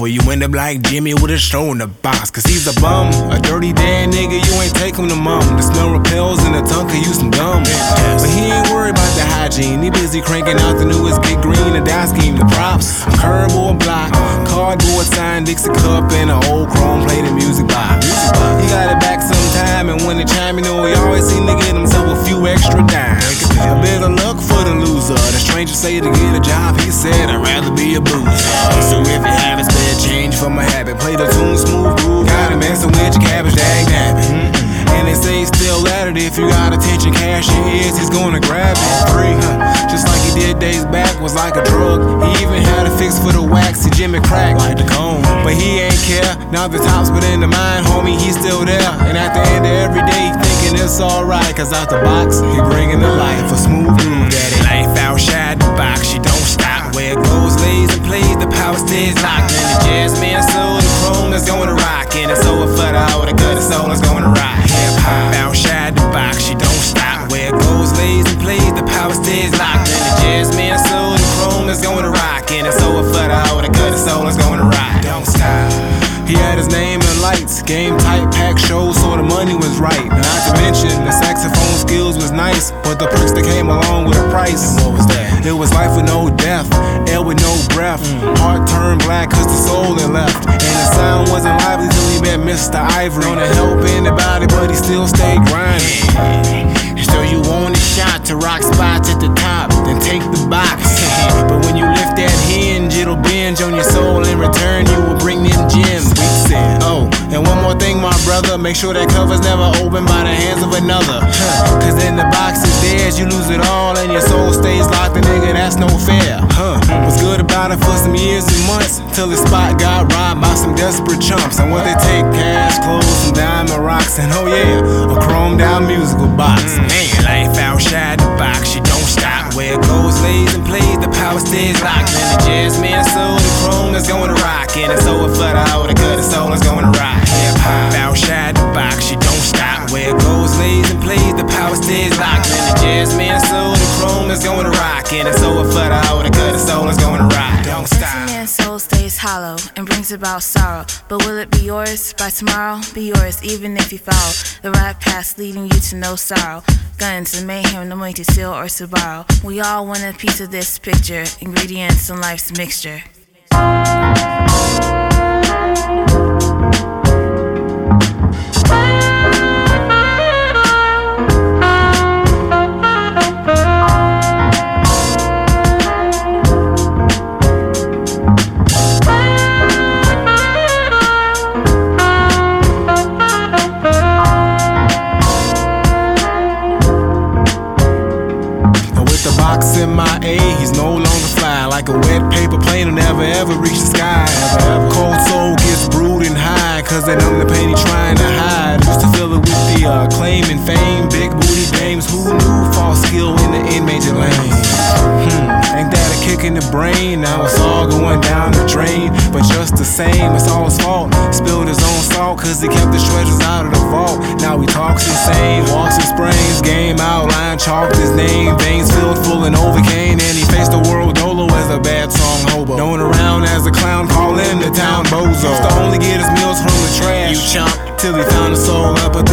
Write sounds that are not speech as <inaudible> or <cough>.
For you end up like Jimmy with a show in the box. Cause he's a bum, a dirty damn nigga, you ain't take him to mum. The smell repels and the tongue can use some gum. But he ain't worried about the hygiene. He busy cranking out the newest get green, the die scheme, the props. A curb or a block, cardboard sign, Dixie cup, and an old chrome plated music box. He got it back sometime, and when the chime, you know, he always seem to get himself a few extra dimes. A bit of luck for the loser. The stranger say to get a job, he said, I'd rather be a boozer. For my habit, play the tune smooth groove. Got him messing with your cabbage, dag nabbit. Mm-hmm. And they say still at it. If you got attention, cash he is, he's gonna grab it. Free, huh? Just like he did days back, was like a drug. He even had a fix for the waxy Jimmy crack, like the cone. But he ain't care. Now the top's but in the mind, homie, he's still there. And at the end of every day, he thinking it's alright. Cause out the box, he bringing the life for smooth groove, daddy. Hoe, the good soul is going to rock. Don't stop. He had his name in lights, game tight, pack shows, so the money was right. Not to mention the saxophone skills was nice, but the perks that came along with a price. What was that? It was life with no death, air with no breath. Mm. Heart turned black cause the soul had left. And the sound wasn't lively till he met Mr. Ivory. On to help anybody, but he still stayed grinding. So you want a shot to rock spots at the top, then take the box. <laughs> but it'll on your soul. In return, you will bring them gems. We said, oh, and one more thing, my brother, make sure that cover's never opened by the hands of another. Huh. Cause then the box is theirs, you lose it all, and your soul stays locked. And nigga, that's no fair. Huh? Was good about it for some years and months, till the spot got robbed by some desperate chumps. And what they take, cash, clothes, some diamond rocks, and oh yeah, a chromed out musical box. Mm. Man, life outside the about sorrow. But will it be yours by tomorrow? Be yours even if you follow the right path leading you to no sorrow. Guns and mayhem, no money to steal or to borrow. We all want a piece of this picture, ingredients in life's mixture. Wet paper plane will never ever reach the sky. Cold soul gets and high, cause they numb the pain he trying to hide. Used to fill it with the uh, claim and fame, big booty dames. Who knew false skill in the in major lane? Hmm, ain't that a kick in the brain? Now it's all going down the drain. But just the same, it's all his fault. Spilled his own salt, cause he kept the treasures out of the vault. Now he talks insane, walks and sprains, game outline, chalked his name, veins filled full his meals